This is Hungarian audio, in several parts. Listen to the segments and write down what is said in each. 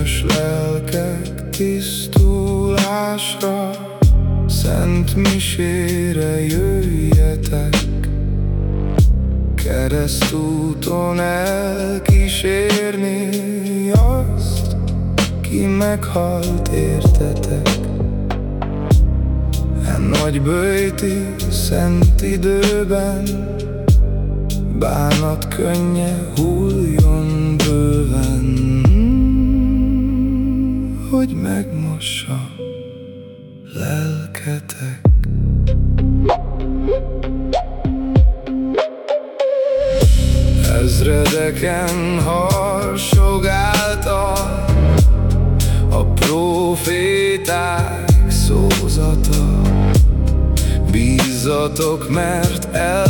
bűnös lelkek tisztulásra Szent misére jöjjetek. Keresztúton elkísérni azt Ki meghalt értetek. E nagy bőjti szent időben Bánat könnye hulljon bőven Hogy megmossa lelketek. Ezredeken harsogálta A proféták szózata. Bízzatok, mert el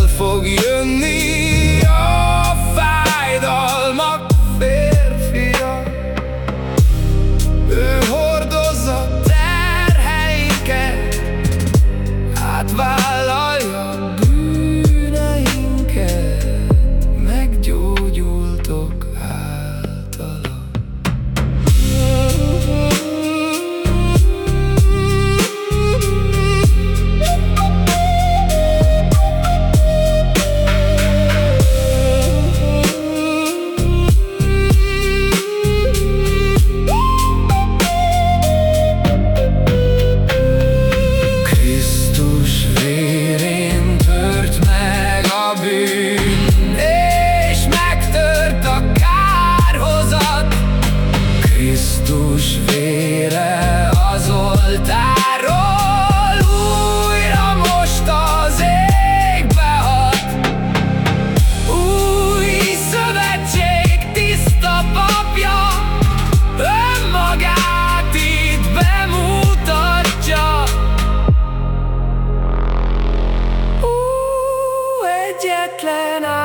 declan